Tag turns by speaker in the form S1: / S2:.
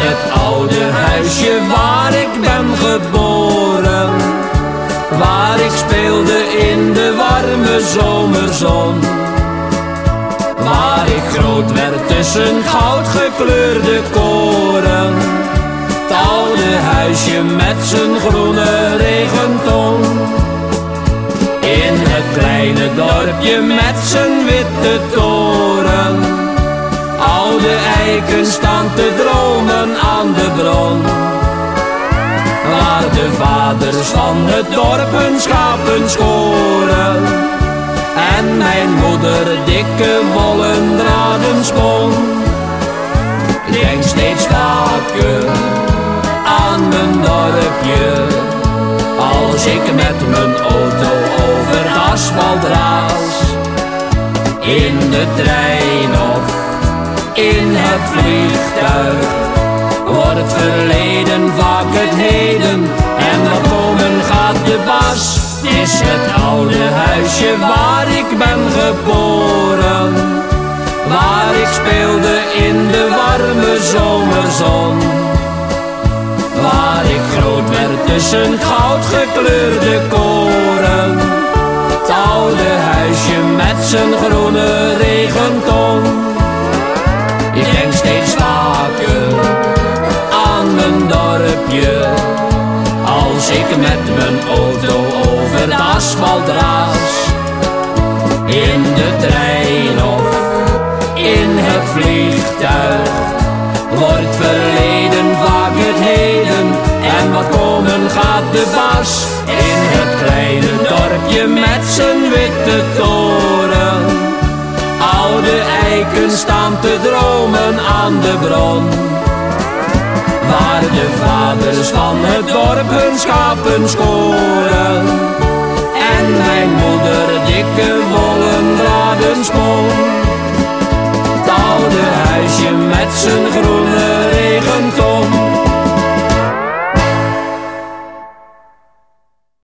S1: het oude huisje waar ik ben geboren. Waar ik speelde in de warme zomerzon. Waar ik groot werd tussen goudgekleurde koren. Het oude huisje met zijn groene regenton. In het kleine dorpje met zijn witte toon. Oude eiken staan te dromen aan de bron. Waar de vaders van het dorp hun schapen schoren. En mijn moeder dikke wollen draden spon. Denk steeds vaker aan mijn dorpje. Als ik met mijn auto over het asfalt raas. In de trein in het vliegtuig. Wordt het verleden vaak het heden en wat komen gaat de bas. Is het oude huisje waar ik ben geboren. Waar ik speelde in de warme zomerzon. Waar ik groot werd tussen goudgekleurde koren. Mijn auto over het asfalt. In de trein of in het vliegtuig. Wordt verleden vaak het heden. En wat komen gaat de bas. In het kleine dorpje met zijn witte toren. Oude eiken staan te dromen aan de bron de vaders van het dorp hun schapen scoren En mijn moeder dikke wollen draden.